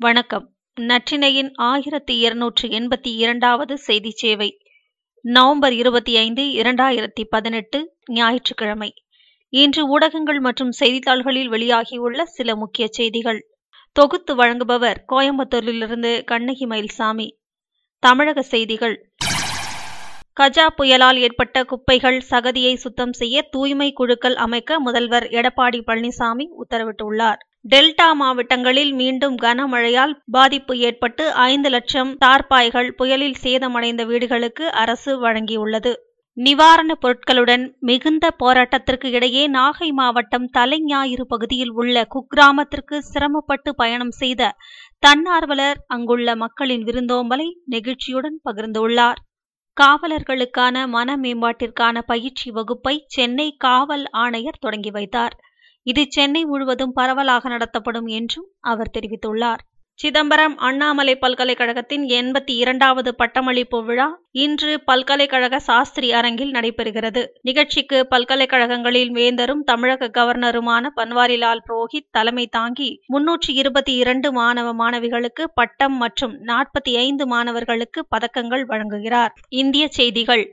வணக்கம். நற்றினையின் ஆயிரத்தி இருநூற்று எண்பத்தி இரண்டாவது செய்தி சேவை. நவம்பர் இருபத்தி ஐந்து இரண்டாயிரத்தி பதினெட்டு ஞாயிற்றுக்கிழமை. இன்று ஊடகங்கள் மற்றும் செய்தித்தாள்களில் வெளியாகியுள்ள சில முக்கிய செய்திகள். தொகுத்து வழங்குபவர் கோயம்புத்தூரிலிருந்து கண்ணகி மயில்சாமி. தமிழக செய்திகள். கஜா புயலால் ஏற்பட்ட குப்பைகள் சகதியை சுத்தம் செய்ய தூய்மை குழுக்கள் அமைக்க முதல்வர் எடப்பாடி பழனிசாமி உத்தரவிட்டுள்ளார். டெல்டா மாவட்டங்களில் மீண்டும் கனமழையால் பாதிப்பு ஏற்பட்டு ஐந்து லட்சம் தார்பாய்கள் புயலில் சேதமடைந்த வீடுகளுக்கு அரசு வழங்கியுள்ளது. நிவாரணப் பொருட்களுடன் மிகுந்த போராட்டத்திற்கு இடையே நாகை மாவட்டம் தலைஞாயிறு பகுதியில் உள்ள குக்கிராமத்திற்கு சிரமப்பட்டு பயணம் செய்த தன்னார்வலர் அங்குள்ள மக்களின் விருந்தோம்பலை நெகிழ்ச்சியுடன் பகிர்ந்துள்ளார். காவலர்களுக்கான மன மேம்பாட்டிற்கான பயிற்சி வகுப்பை சென்னை காவல் ஆணையர் தொடங்கி வைத்தார். இது சென்னை முழுவதும் பரவலாக நடத்தப்படும் என்றும் அவர் தெரிவித்துள்ளார். சிதம்பரம் அண்ணாமலை பல்கலைக்கழகத்தின் எண்பத்தி இரண்டாவது பட்டமளிப்பு விழா இன்று பல்கலைக்கழக சாஸ்திரி அரங்கில் நடைபெறுகிறது. நிகழ்ச்சிக்கு பல்கலைக்கழகங்களில் வேந்தரும் தமிழக கவர்னருமான பன்வாரிலால் புரோஹித் தலைமை தாங்கி முன்னூற்றி இருபத்தி இரண்டு மாணவ மாணவிகளுக்கு பட்டம் மற்றும் நாற்பத்தி ஐந்து மாணவர்களுக்கு பதக்கங்கள் வழங்குகிறார். இந்திய செய்திகள்.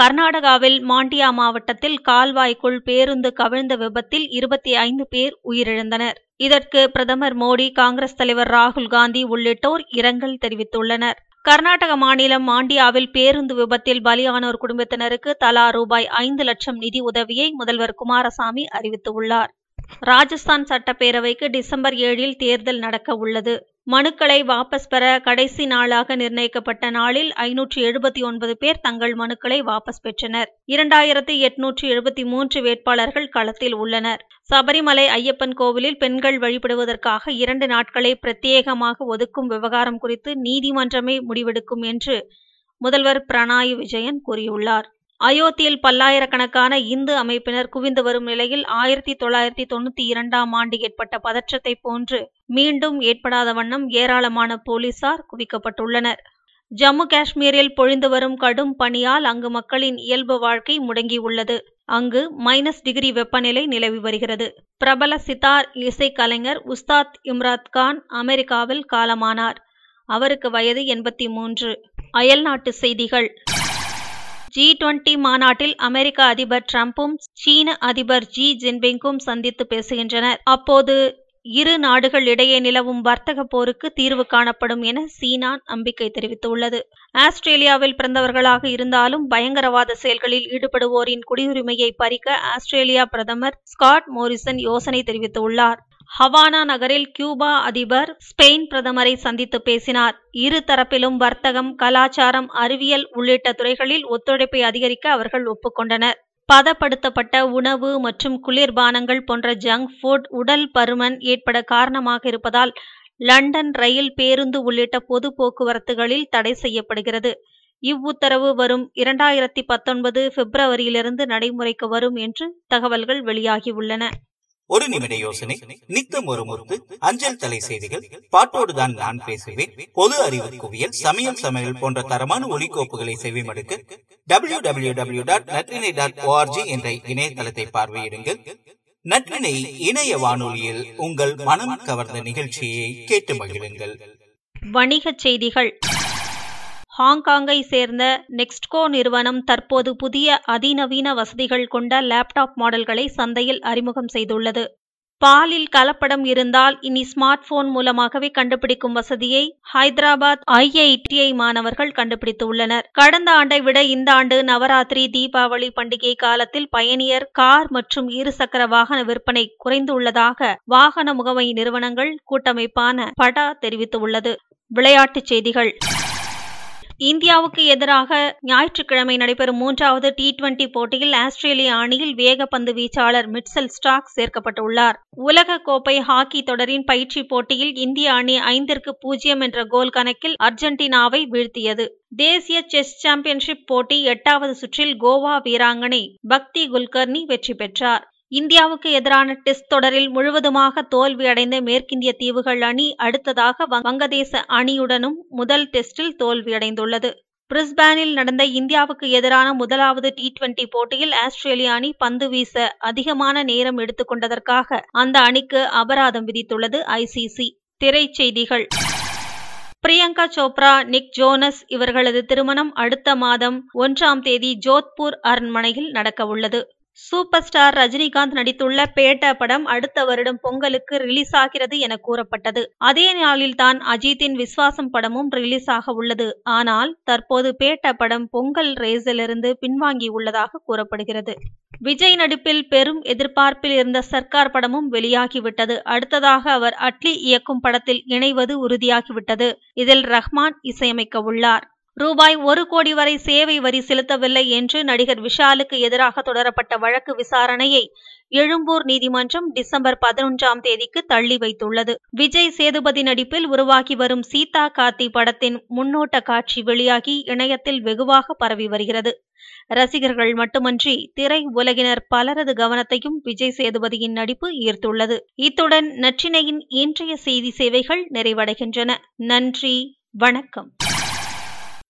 கர்நாடகாவில் மாண்டியா மாவட்டத்தில் கால்வாய்க்குள் பேருந்து கவிழ்ந்த விபத்தில் இருபத்தி ஐந்து பேர் உயிரிழந்தனர். இதற்கு பிரதமர் மோடி காங்கிரஸ் தலைவர் ராகுல் காந்தி உள்ளிட்டோர் இரங்கல் தெரிவித்துள்ளனர். கர்நாடக மாநிலம் மாண்டியாவில் பேருந்து விபத்தில் பலியானோர் குடும்பத்தினருக்கு தலா ரூபாய் ஐந்து லட்சம் நிதி உதவியை முதல்வர் குமாரசாமி அறிவித்துள்ளார். ராஜஸ்தான் சட்டப்பேரவைக்கு டிசம்பர் ஏழில் தேர்தல் நடக்க உள்ளது. மனுக்களை வாபஸ் பெற கடைசி நாளாக நிர்ணயிக்கப்பட்ட நாளில் ஐநூற்று எழுபத்தி ஒன்பது பேர் தங்கள் மனுக்களை வாபஸ் பெற்றனர். இரண்டாயிரத்தி எட்நூற்று எழுபத்தி மூன்று வேட்பாளர்கள் களத்தில் உள்ளனர். சபரிமலை ஐயப்பன் கோவிலில் பெண்கள் வழிபடுவதற்காக இரண்டு நாட்களை பிரத்யேகமாக ஒதுக்கும் விவகாரம் குறித்து நீதிமன்றமே முடிவெடுக்கும் என்று முதல்வர் பிரணாய் விஜயன் கூறியுள்ளார். அயோத்தியில் பல்லாயிரக்கணக்கான இந்து அமைப்பினர் குவிந்து வரும் நிலையில் ஆயிரத்தி தொள்ளாயிரத்தி தொண்ணூத்தி இரண்டாம் ஆண்டு ஏற்பட்ட பதற்றத்தை போன்று மீண்டும் ஏற்படாத வண்ணம் ஏராளமான போலீசார் குவிக்கப்பட்டுள்ளனர். ஜம்மு காஷ்மீரில் பொழிந்து வரும் கடும் பனியால் அங்கு மக்களின் இயல்பு வாழ்க்கை முடங்கியுள்ளது. அங்கு மைனஸ் டிகிரி வெப்பநிலை நிலவி வருகிறது. பிரபல சித்தார் இசைக்கலைஞர் உஸ்தாத் இம்ராத் கான் அமெரிக்காவில் காலமானார். அவருக்கு வயது எண்பத்தி மூன்று. அயல்நாட்டு செய்திகள். ஜி டுவெண்டி மாநாட்டில் அமெரிக்க அதிபர் டிரம்பும் சீன அதிபர் ஜி ஜின்பிங்கும் சந்தித்து பேசுகின்றனர். அப்போது இரு நாடுகள் இடையே நிலவும் வர்த்தக போருக்கு தீர்வு காணப்படும் என சீனா நம்பிக்கை தெரிவித்துள்ளது. ஆஸ்திரேலியாவில் பிறந்தவர்களாக இருந்தாலும் பயங்கரவாத செயல்களில் ஈடுபடுவோரின் குடியுரிமையை பறிக்க ஆஸ்திரேலியா பிரதமர் ஸ்காட் மோரிசன் யோசனை தெரிவித்துள்ளார். ஹவானா நகரில் கியூபா அதிபர் ஸ்பெயின் பிரதமரை சந்தித்து பேசினார். இரு தரப்பிலும் வர்த்தகம் கலாச்சாரம் அறிவியல் உள்ளிட்ட துறைகளில் ஒத்துழைப்பை அதிகரிக்க அவர்கள் ஒப்புக்கொண்டனர். பதப்படுத்தப்பட்ட உணவு மற்றும் குளிர்பானங்கள் போன்ற ஜங்க் ஃபுட் உடல் பருமன் ஏற்பட காரணமாக இருப்பதால் லண்டன் ரயில் பேருந்து உள்ளிட்ட பொது போக்குவரத்துகளில் தடை செய்யப்படுகிறது. இவ்வுத்தரவு வரும் இரண்டாயிரத்தி பத்தொன்பது பிப்ரவரியிலிருந்து நடைமுறைக்கு வரும் என்று தகவல்கள் வெளியாகியுள்ளன. ஒரு நிமிட யோசனை. நித்தம் ஒரு முறுப்பு அஞ்சல் தலை செய்திகள். பாட்டோடுதான் நான் பேசுவேன். பொது அறிவு குவியல். சமையல் சமையல் போன்ற தரமான ஒலிக்கோப்புகளை செவிமடுக்க. W W W dot Natrinai dot ORG என்ற இணையதளத்தை பார்வையிடுங்கள். நற்றினை இணைய வானொலியில் உங்கள் மனம் கவர்ந்த நிகழ்ச்சியை கேட்டு மகிழுங்கள். வணிகச் செய்திகள். ஹாங்காங்கை சேர்ந்த நெக்ஸ்ட்கோ நிறுவனம் தற்போது புதிய அதிநவீன வசதிகள் கொண்ட லேப்டாப் மாடல்களை சந்தையில் அறிமுகம் செய்துள்ளது. பாலில் கலப்படம் இருந்தால் இனி ஸ்மார்ட் போன் மூலமாகவே கண்டுபிடிக்கும் வசதியை ஹைதராபாத் ஐஐடிஐ மாணவர்கள் கண்டுபிடித்துள்ளனர். கடந்த ஆண்டை விட இந்த ஆண்டு நவராத்திரி தீபாவளி பண்டிகை காலத்தில் பயணியர் கார் மற்றும் இருசக்கர வாகன விற்பனை குறைந்துள்ளதாக வாகன முகமை நிறுவனங்கள் கூட்டமைப்பான படா தெரிவித்துள்ளது. விளையாட்டுச் செய்திகள். இந்தியாவுக்கு எதிராக ஞாயிற்றுக்கிழமை நடைபெறும் மூன்றாவது டி டுவெண்டி போட்டியில் ஆஸ்திரேலிய அணியில் வேகப்பந்து வீச்சாளர் மிட்சல் ஸ்டாக் சேர்க்கப்பட்டுள்ளார். உலக கோப்பை ஹாக்கி தொடரின் பயிற்சி போட்டியில் இந்திய அணி ஐந்திற்கு பூஜ்ஜியம் என்ற கோல் கணக்கில் அர்ஜென்டினாவை வீழ்த்தியது. தேசிய செஸ் சாம்பியன்ஷிப் போட்டி எட்டாவது சுற்றில் கோவா வீராங்கனை பக்தி குல்கர்னி வெற்றி பெற்றார். இந்தியாவுக்கு எதிரான டெஸ்ட் தொடரில் முழுவதுமாக தோல்வியடைந்த மேற்கிந்திய தீவுகள் அணி அடுத்ததாக வங்கதேச அணியுடனும் முதல் டெஸ்டில் தோல்வியடைந்துள்ளது. பிரிஸ்பேனில் நடந்த இந்தியாவுக்கு எதிரான முதலாவது டி டுவெண்டி போட்டியில் ஆஸ்திரேலிய அணி பந்து வீச அதிகமான நேரம் எடுத்துக்கொண்டதற்காக அந்த அணிக்கு அபராதம் விதித்துள்ளது ஐசிசி திரைச்செய்திகள். பிரியங்கா சோப்ரா நிக் ஜோனஸ் இவர்களது திருமணம் அடுத்த மாதம் ஒன்றாம் தேதி ஜோத்பூர் அரண்மனையில் நடக்கவுள்ளது. சூப்பர் ஸ்டார் ரஜினிகாந்த் நடித்துள்ள பேட்ட படம் அடுத்த வருடம் பொங்கலுக்கு ரிலீஸ் ஆகிறது என கூறப்பட்டது. அதே நாளில் தான் அஜித்தின் விஸ்வாசம் படமும் ரிலீஸ் ஆக உள்ளது. ஆனால் தற்போது பேட்ட படம் பொங்கல் ரேஸிலிருந்து பின்வாங்கி உள்ளதாக கூறப்படுகிறது. விஜய் நடிப்பில் பெரும் எதிர்பார்ப்பில் இருந்த சர்க்கார் படமும் வெளியாகிவிட்டது அடுத்ததாக அவர் அட்லி இயக்கும் படத்தில் இணைவது உறுதியாகிவிட்டது இதில் ரஹ்மான் இசையமைக்க உள்ளார். ரூபாய் ஒரு கோடி வரை சேவை வரி செலுத்தவில்லை என்று நடிகர் விஷாலுக்கு எதிராக தொடரப்பட்ட வழக்கு விசாரணையை எழும்பூர் நீதிமன்றம் டிசம்பர் பதினொன்றாம் தேதிக்கு தள்ளி வைத்துள்ளது. விஜய் சேதுபதி நடிப்பில் உருவாகி வரும் சீதா காத்தி படத்தின் முன்னோட்ட காட்சி வெளியாகி இணையத்தில் வெகுவாக பரவி வருகிறது. ரசிகர்கள் மட்டுமன்றி திரை உலகினர் பலரது கவனத்தையும் விஜய் சேதுபதியின் நடிப்பு ஈர்த்துள்ளது. இத்துடன் நற்றினையின் இன்றைய செய்தி சேவைகள் நிறைவடைகின்றன. நன்றி வணக்கம்.